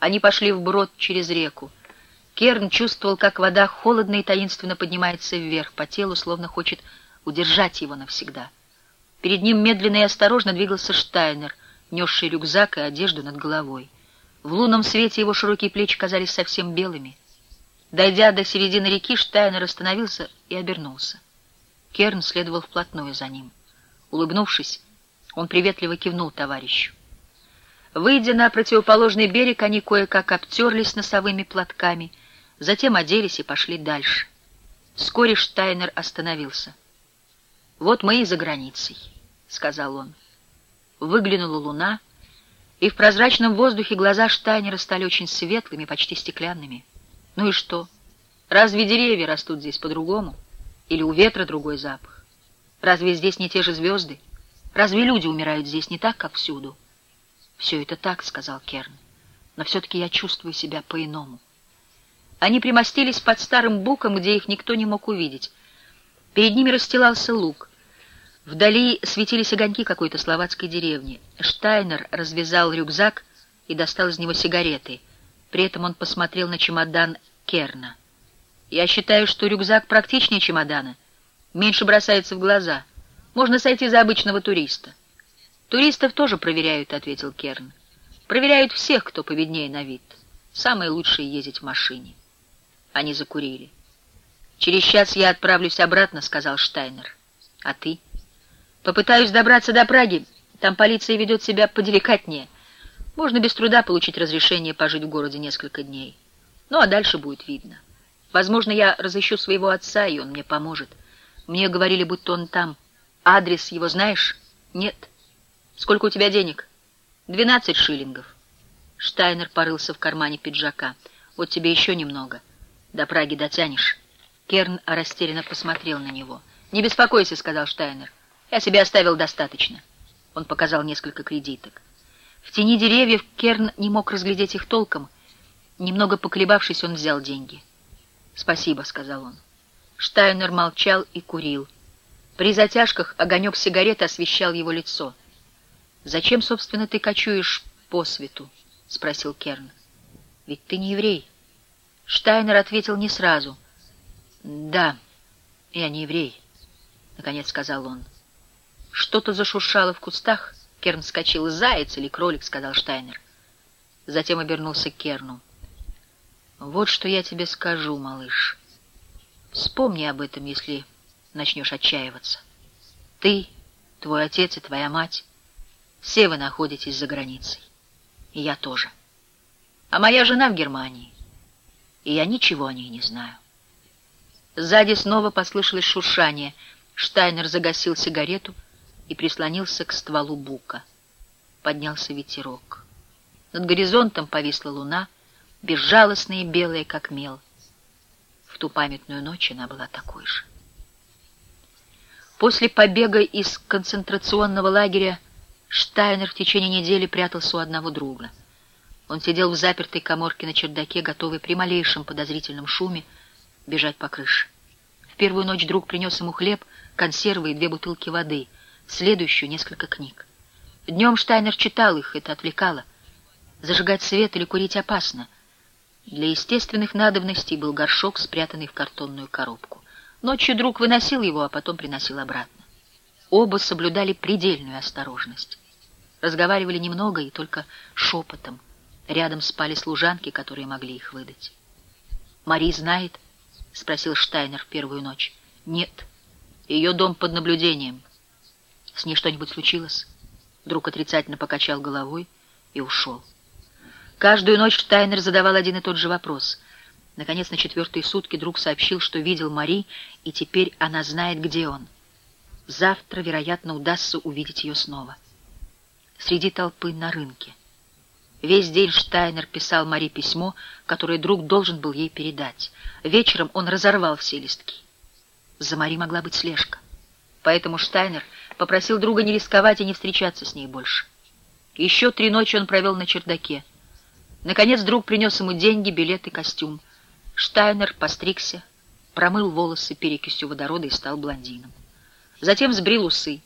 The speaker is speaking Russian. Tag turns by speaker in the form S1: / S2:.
S1: Они пошли вброд через реку. Керн чувствовал, как вода холодно и таинственно поднимается вверх по телу, словно хочет удержать его навсегда. Перед ним медленно и осторожно двигался Штайнер, несший рюкзак и одежду над головой. В лунном свете его широкие плечи казались совсем белыми. Дойдя до середины реки, Штайнер остановился и обернулся. Керн следовал вплотную за ним. Улыбнувшись, он приветливо кивнул товарищу. Выйдя на противоположный берег, они кое-как обтерлись носовыми платками, затем оделись и пошли дальше. Вскоре Штайнер остановился. «Вот мы и за границей», — сказал он. Выглянула луна, и в прозрачном воздухе глаза Штайнера стали очень светлыми, почти стеклянными. «Ну и что? Разве деревья растут здесь по-другому? Или у ветра другой запах? Разве здесь не те же звезды? Разве люди умирают здесь не так, как всюду?» «Все это так», — сказал Керн, — «но все-таки я чувствую себя по-иному». Они примостились под старым буком, где их никто не мог увидеть. Перед ними расстилался луг. Вдали светились огоньки какой-то словацкой деревни. Штайнер развязал рюкзак и достал из него сигареты. При этом он посмотрел на чемодан Керна. «Я считаю, что рюкзак практичнее чемодана. Меньше бросается в глаза. Можно сойти за обычного туриста». «Туристов тоже проверяют», — ответил Керн. «Проверяют всех, кто поведнее на вид. Самое лучшее — ездить в машине». Они закурили. «Через час я отправлюсь обратно», — сказал Штайнер. «А ты?» Попытаюсь добраться до Праги. Там полиция ведет себя поделикатнее. Можно без труда получить разрешение пожить в городе несколько дней. Ну, а дальше будет видно. Возможно, я разыщу своего отца, и он мне поможет. Мне говорили, будто он там. Адрес его знаешь? Нет. Сколько у тебя денег? Двенадцать шиллингов. Штайнер порылся в кармане пиджака. Вот тебе еще немного. До Праги дотянешь. Керн растерянно посмотрел на него. «Не беспокойся», — сказал Штайнер. Я себе оставил достаточно. Он показал несколько кредиток. В тени деревьев Керн не мог разглядеть их толком. Немного поколебавшись, он взял деньги. «Спасибо», — сказал он. Штайнер молчал и курил. При затяжках огонек сигареты освещал его лицо. «Зачем, собственно, ты кочуешь по свету?» — спросил Керн. «Ведь ты не еврей». Штайнер ответил не сразу. «Да, я не еврей», — наконец сказал он. Что-то зашуршало в кустах. Керн вскочил. «Заяц или кролик?» — сказал Штайнер. Затем обернулся к Керну. «Вот что я тебе скажу, малыш. Вспомни об этом, если начнешь отчаиваться. Ты, твой отец и твоя мать, все вы находитесь за границей. И я тоже. А моя жена в Германии. И я ничего о ней не знаю». Сзади снова послышалось шуршание. Штайнер загасил сигарету — и прислонился к стволу бука. Поднялся ветерок. Над горизонтом повисла луна, безжалостная и белая, как мел. В ту памятную ночь она была такой же. После побега из концентрационного лагеря Штайнер в течение недели прятался у одного друга. Он сидел в запертой коморке на чердаке, готовый при малейшем подозрительном шуме бежать по крыше. В первую ночь друг принес ему хлеб, консервы и две бутылки воды — следующую несколько книг. Днем Штайнер читал их, это отвлекало. Зажигать свет или курить опасно. Для естественных надобностей был горшок, спрятанный в картонную коробку. Ночью друг выносил его, а потом приносил обратно. Оба соблюдали предельную осторожность. Разговаривали немного и только шепотом. Рядом спали служанки, которые могли их выдать. «Мари знает?» — спросил Штайнер в первую ночь. «Нет. Ее дом под наблюдением. С ней что-нибудь случилось? Друг отрицательно покачал головой и ушел. Каждую ночь Штайнер задавал один и тот же вопрос. Наконец, на четвертые сутки друг сообщил, что видел Мари, и теперь она знает, где он. Завтра, вероятно, удастся увидеть ее снова. Среди толпы на рынке. Весь день Штайнер писал Мари письмо, которое друг должен был ей передать. Вечером он разорвал все листки. За Мари могла быть слежка. Поэтому Штайнер попросил друга не рисковать и не встречаться с ней больше. Еще три ночи он провел на чердаке. Наконец друг принес ему деньги, билет и костюм. Штайнер постригся, промыл волосы перекисью водорода и стал блондином. Затем сбрил усы.